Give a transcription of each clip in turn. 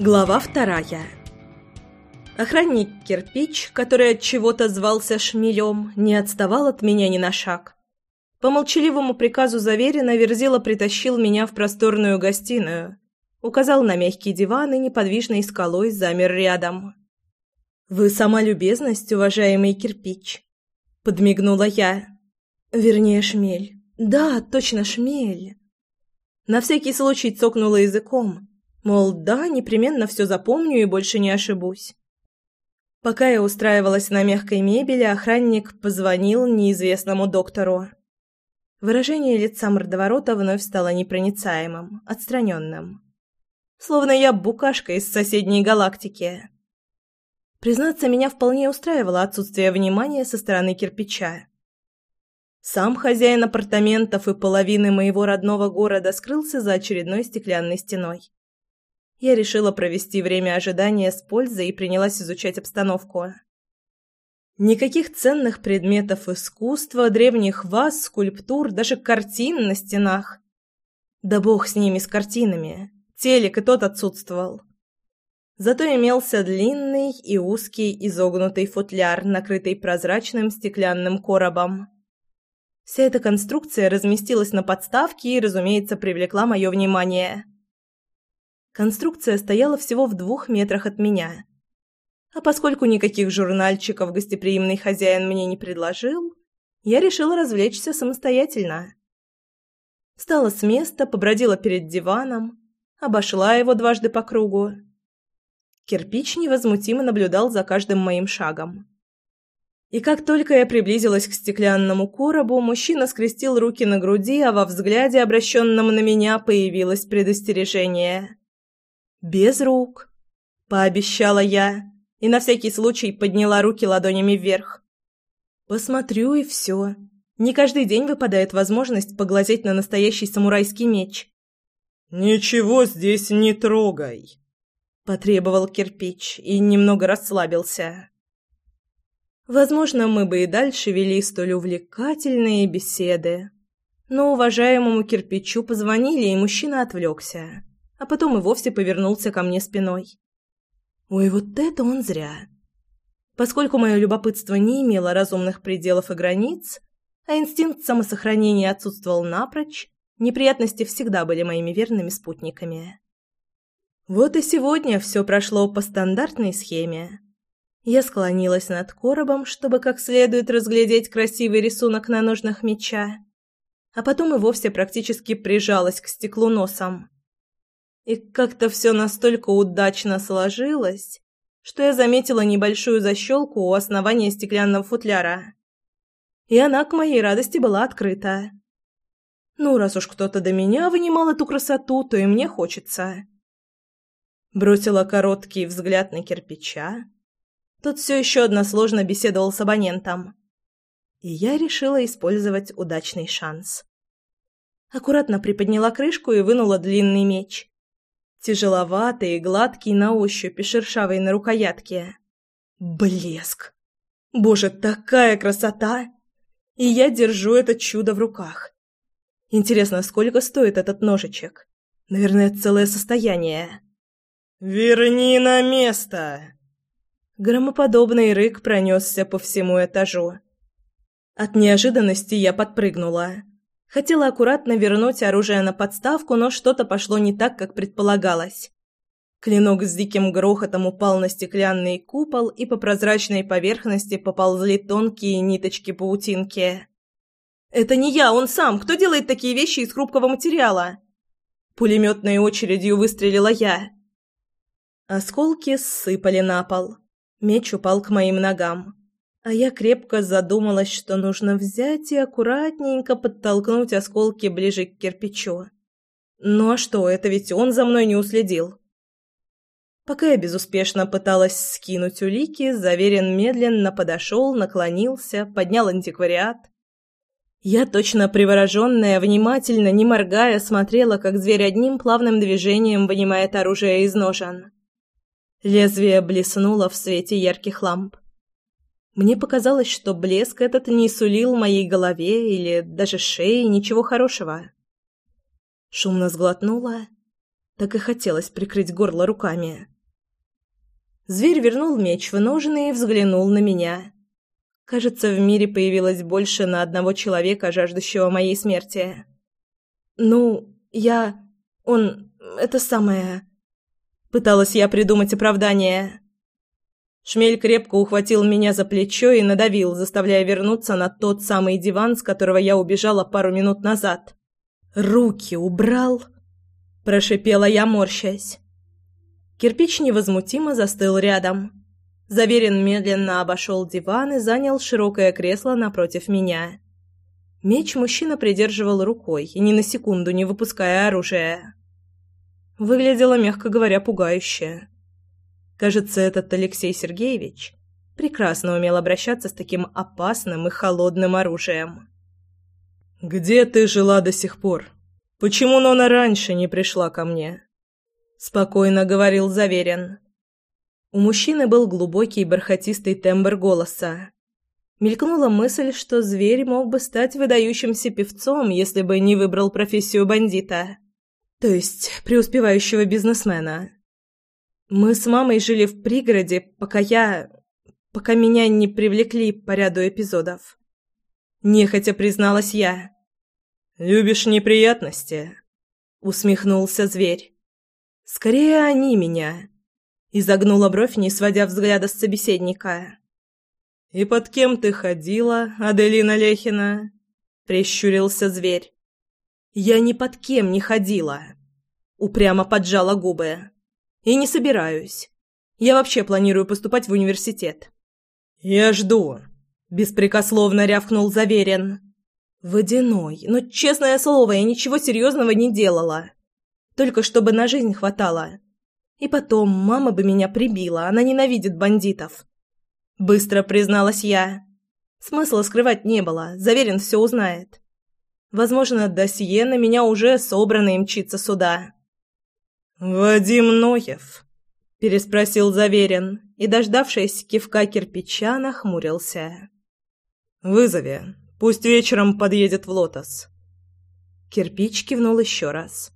Глава вторая. Охранник Кирпич, который от чего-то звался Шмелем, не отставал от меня ни на шаг. По молчаливому приказу Заверина Верзила притащил меня в просторную гостиную, указал на мягкий диван и неподвижной скалой замер рядом. «Вы сама любезность, уважаемый Кирпич», — подмигнула я. «Вернее, Шмель. Да, точно, Шмель». На всякий случай цокнула языком, Мол, да, непременно все запомню и больше не ошибусь. Пока я устраивалась на мягкой мебели, охранник позвонил неизвестному доктору. Выражение лица мордоворота вновь стало непроницаемым, отстраненным. Словно я букашка из соседней галактики. Признаться, меня вполне устраивало отсутствие внимания со стороны кирпича. Сам хозяин апартаментов и половины моего родного города скрылся за очередной стеклянной стеной я решила провести время ожидания с пользой и принялась изучать обстановку. Никаких ценных предметов искусства, древних ваз, скульптур, даже картин на стенах. Да бог с ними, с картинами. Телек и тот отсутствовал. Зато имелся длинный и узкий изогнутый футляр, накрытый прозрачным стеклянным коробом. Вся эта конструкция разместилась на подставке и, разумеется, привлекла мое внимание – Конструкция стояла всего в двух метрах от меня. А поскольку никаких журнальчиков гостеприимный хозяин мне не предложил, я решила развлечься самостоятельно. Встала с места, побродила перед диваном, обошла его дважды по кругу. Кирпич невозмутимо наблюдал за каждым моим шагом. И как только я приблизилась к стеклянному коробу, мужчина скрестил руки на груди, а во взгляде, обращенном на меня, появилось предостережение. «Без рук», — пообещала я и на всякий случай подняла руки ладонями вверх. «Посмотрю и все. Не каждый день выпадает возможность поглазеть на настоящий самурайский меч». «Ничего здесь не трогай», — потребовал кирпич и немного расслабился. Возможно, мы бы и дальше вели столь увлекательные беседы. Но уважаемому кирпичу позвонили, и мужчина отвлекся а потом и вовсе повернулся ко мне спиной. Ой, вот это он зря. Поскольку мое любопытство не имело разумных пределов и границ, а инстинкт самосохранения отсутствовал напрочь, неприятности всегда были моими верными спутниками. Вот и сегодня все прошло по стандартной схеме. Я склонилась над коробом, чтобы как следует разглядеть красивый рисунок на ножнах меча, а потом и вовсе практически прижалась к стеклу носом. И как-то все настолько удачно сложилось, что я заметила небольшую защелку у основания стеклянного футляра. И она, к моей радости, была открыта. Ну, раз уж кто-то до меня вынимал эту красоту, то и мне хочется. Бросила короткий взгляд на кирпича. Тот все еще односложно беседовал с абонентом. И я решила использовать удачный шанс. Аккуратно приподняла крышку и вынула длинный меч. Тяжеловатый гладкий на ощупь и шершавый на рукоятке. Блеск! Боже, такая красота! И я держу это чудо в руках. Интересно, сколько стоит этот ножичек? Наверное, целое состояние. «Верни на место!» Громоподобный рык пронесся по всему этажу. От неожиданности я подпрыгнула. Хотела аккуратно вернуть оружие на подставку, но что-то пошло не так, как предполагалось. Клинок с диким грохотом упал на стеклянный купол, и по прозрачной поверхности поползли тонкие ниточки паутинки. «Это не я, он сам! Кто делает такие вещи из хрупкого материала?» Пулеметной очередью выстрелила я. Осколки сыпали на пол. Меч упал к моим ногам. А я крепко задумалась, что нужно взять и аккуратненько подтолкнуть осколки ближе к кирпичу. Ну а что, это ведь он за мной не уследил. Пока я безуспешно пыталась скинуть улики, Заверен медленно подошел, наклонился, поднял антиквариат. Я, точно привороженная, внимательно, не моргая, смотрела, как зверь одним плавным движением вынимает оружие из ножен. Лезвие блеснуло в свете ярких ламп. Мне показалось, что блеск этот не сулил моей голове или даже шее ничего хорошего. Шумно сглотнула. Так и хотелось прикрыть горло руками. Зверь вернул меч в ножны и взглянул на меня. Кажется, в мире появилось больше на одного человека, жаждущего моей смерти. «Ну, я... он... это самое...» Пыталась я придумать оправдание. Шмель крепко ухватил меня за плечо и надавил, заставляя вернуться на тот самый диван, с которого я убежала пару минут назад. «Руки убрал!» – прошипела я, морщась. Кирпич невозмутимо застыл рядом. Заверен медленно обошел диван и занял широкое кресло напротив меня. Меч мужчина придерживал рукой, ни на секунду не выпуская оружия. Выглядело, мягко говоря, пугающе. Кажется, этот Алексей Сергеевич прекрасно умел обращаться с таким опасным и холодным оружием. «Где ты жила до сих пор? Почему Нона раньше не пришла ко мне?» Спокойно говорил Заверен. У мужчины был глубокий бархатистый тембр голоса. Мелькнула мысль, что зверь мог бы стать выдающимся певцом, если бы не выбрал профессию бандита. То есть преуспевающего бизнесмена. Мы с мамой жили в пригороде, пока я... пока меня не привлекли по ряду эпизодов. Нехотя призналась я. «Любишь неприятности?» — усмехнулся зверь. «Скорее они меня изогнула бровь, не сводя взгляда с собеседника. «И под кем ты ходила, Аделина Лехина?» — прищурился зверь. «Я ни под кем не ходила», — упрямо поджала губы. «И не собираюсь. Я вообще планирую поступать в университет». «Я жду», — беспрекословно рявкнул Заверен. «Водяной, но, честное слово, я ничего серьезного не делала. Только чтобы на жизнь хватало. И потом, мама бы меня прибила, она ненавидит бандитов. Быстро призналась я. Смысла скрывать не было, Заверен все узнает. Возможно, досье на меня уже собрано и мчится сюда. «Вадим Ноев?» – переспросил Заверен и, дождавшись кивка кирпича, нахмурился. «Вызови. Пусть вечером подъедет в Лотос». Кирпич кивнул еще раз.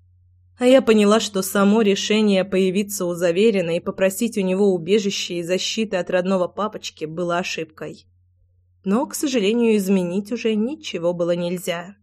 А я поняла, что само решение появиться у Заверина и попросить у него убежище и защиты от родного папочки было ошибкой. Но, к сожалению, изменить уже ничего было нельзя.